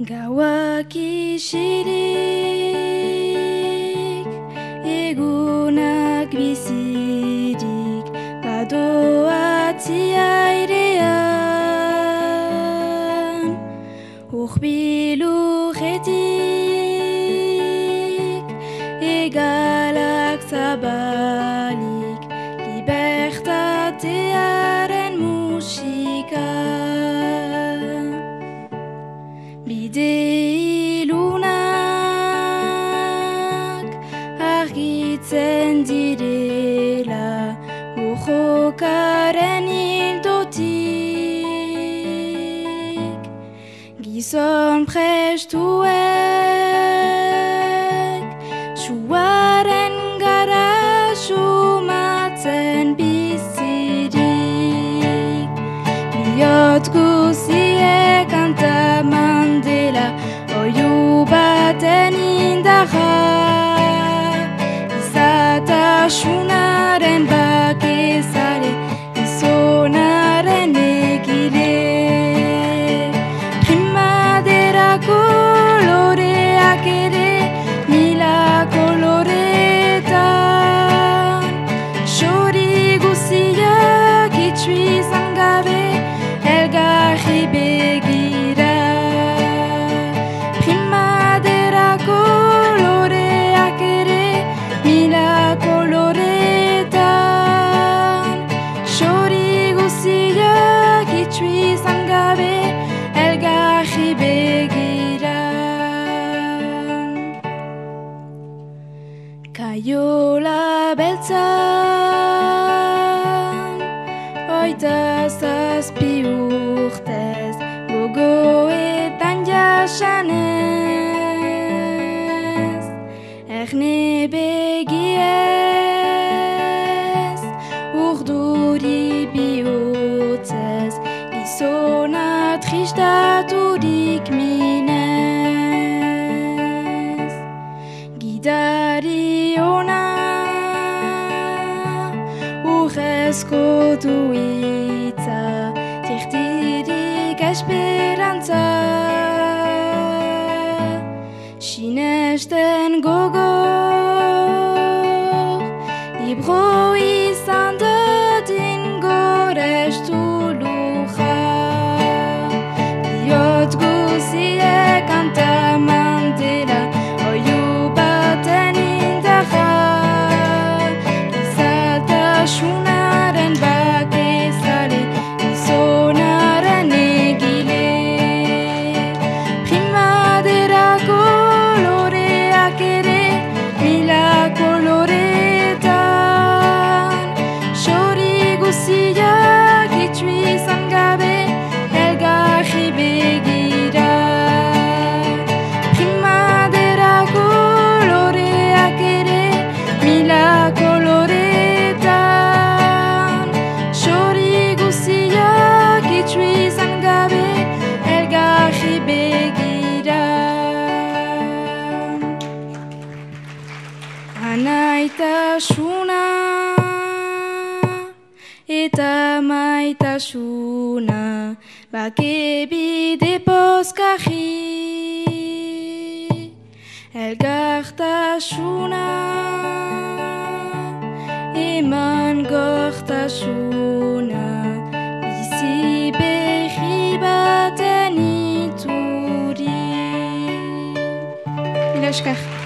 Gauak isirik, egunak bizirik, badoatzi airean, urbilujetik, egalak zabalik, libertatearen Gizon prestuek Suaren gara sumatzen bizirik. Biot guziek antaman dela Oiu baten indarra Izatasunaren Kaiola beltzan Oita zazpi urtez Gogoetan jasanez. Erne Gidari ona Urrezko duitza Tirtirik esperantza Sinesten gogo Anaitasuna eta maitasuna Bake bide pozkarri Elgartasuna Eman gortasuna. Bizi berri baten ituri Mila esker.